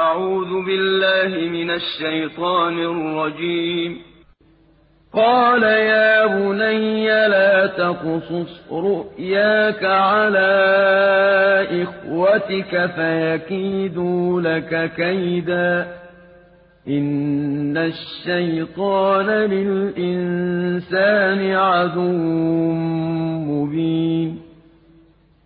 أعوذ بالله من الشيطان الرجيم. قال يا بني لا تقصص رؤياك على إخوتك فيكيدوا لك كيدا. إن الشيطان للإنسان عدو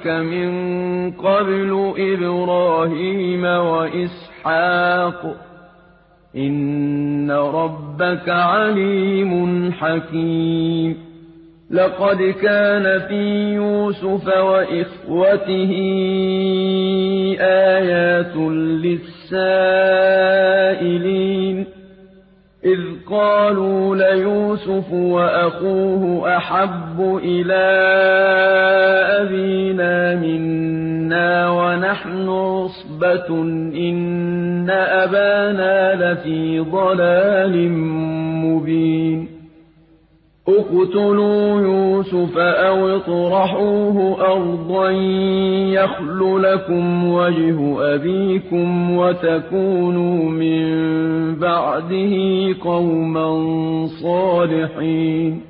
أبويك من قبل إبراهيم وإسحاق. إن ربك عليم حكيم. لقد كان في يوسف وإخوته آيات للسائلين. إذ قالوا ليوسف وأخوه أحب إلى أبينا منا ونحن عصبة إن أبانا لفي ضلال مبين. اقتلوا يوسف أو اطرحوه أرضا يخل لكم وجه أبيكم وتكونوا من بعده قوما صالحين.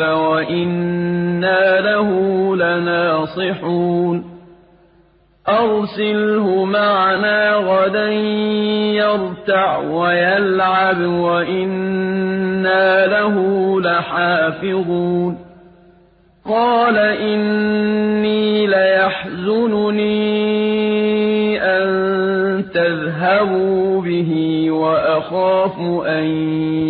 وإنا له لناصحون. أرسله معنا غدا يرتع ويلعب وإنا له لحافظون. قال إني ليحزنني أن تذهبوا به وأخاف أن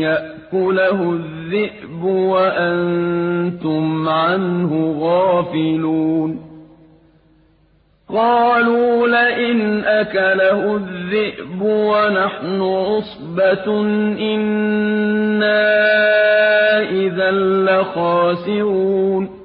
يأكله الذئب وأنتم عنه غافلون. قالوا لئن أكله الذئب ونحن عصبة إنا إذا لخاسرون.